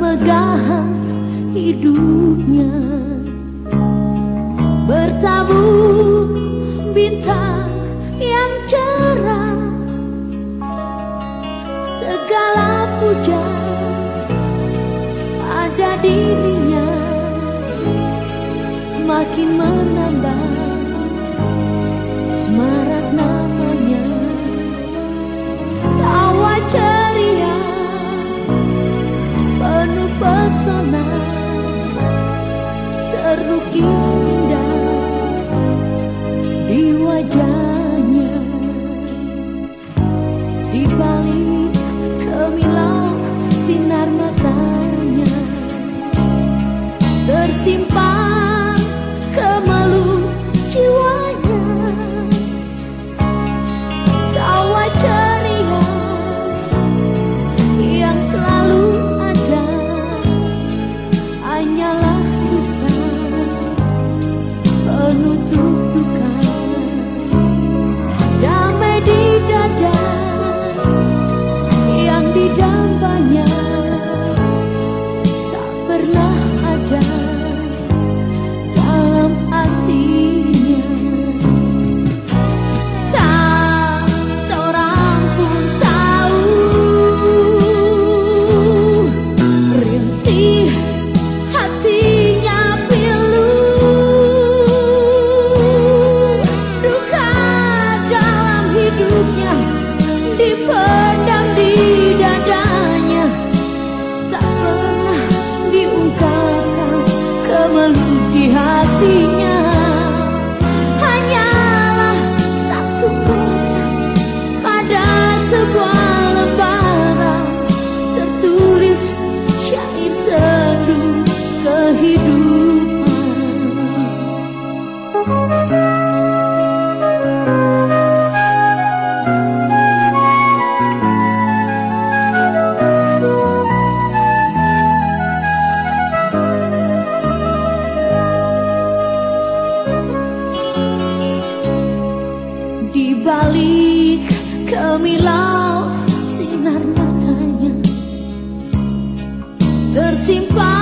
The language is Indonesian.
kemegahan hidupnya. Bertabur bintang yang cerah. Segala puja pada dirinya. Semakin menambah terlukis indah di wajahnya. Di balik kemilau sinar matanya tersimpan dipendam di dadanya. Tak pernah diungkapkan ke di hatinya. Kemilau sinar matanya. Tersimpan